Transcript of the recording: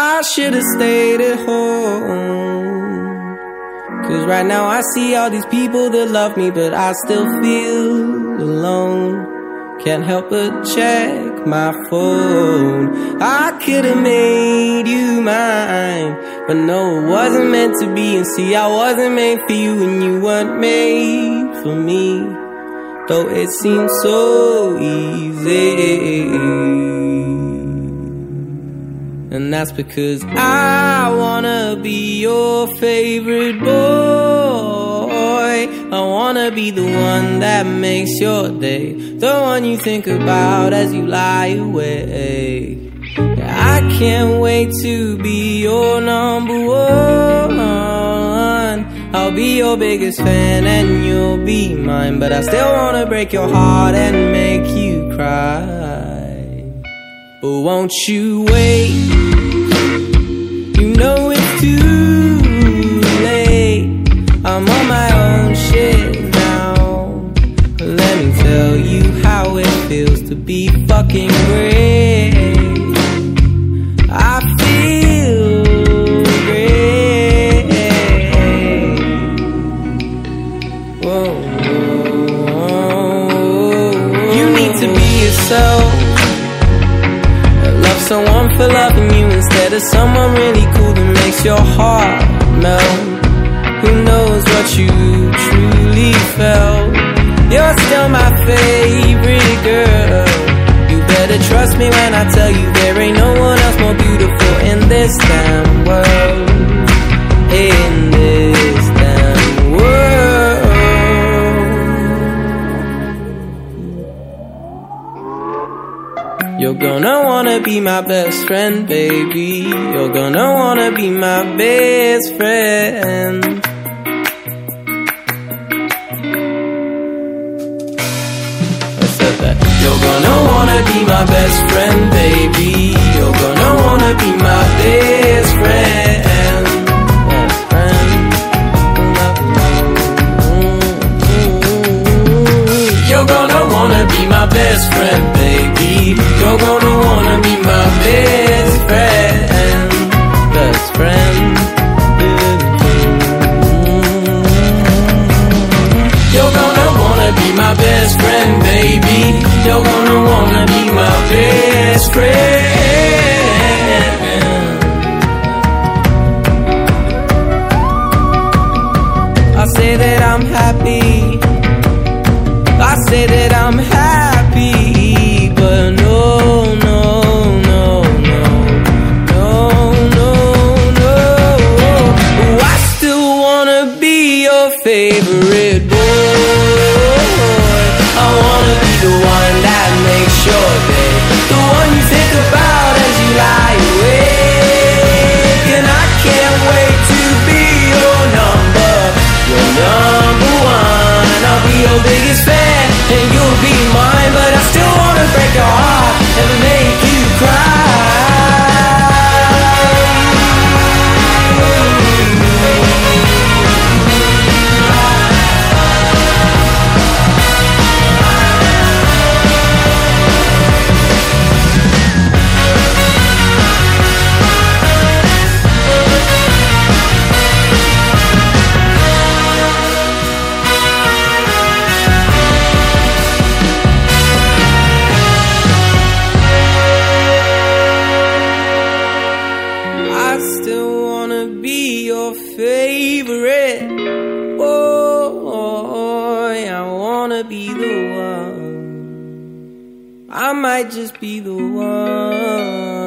I should have stayed at home. Cause right now I see all these people that love me, but I still feel alone. Can't help but check my phone. I could have made you mine, but no, it wasn't meant to be. And see, I wasn't made for you, and you weren't made for me. Though it seems so easy. And that's because I wanna be your favorite boy. I wanna be the one that makes your day, the one you think about as you lie awake. I can't wait to be your number one. I'll be your biggest fan and you'll be mine, but I still wanna break your heart and make you cry. But won't you wait? You know it's too late. I'm on my own shit now. Let me tell you how it feels to be fucking for loving you instead of someone really cool that makes your heart melt. Who knows what you truly felt? You're still my favorite girl. You better trust me when I tell you there ain't no one else more beautiful in this damn world. You're gonna wanna be my best friend, baby. You're gonna wanna be my best friend. You're gonna wanna be my best friend, baby. You're gonna wanna be my best friend. Best friend. You're gonna wanna be my best friend. You're gonna wanna be my best friend. Best friend. You're gonna wanna be my best friend, baby. You're gonna wanna be my best friend. I say that I'm happy. I say that I'm happy, favorite wanna be the one. I might just be the one.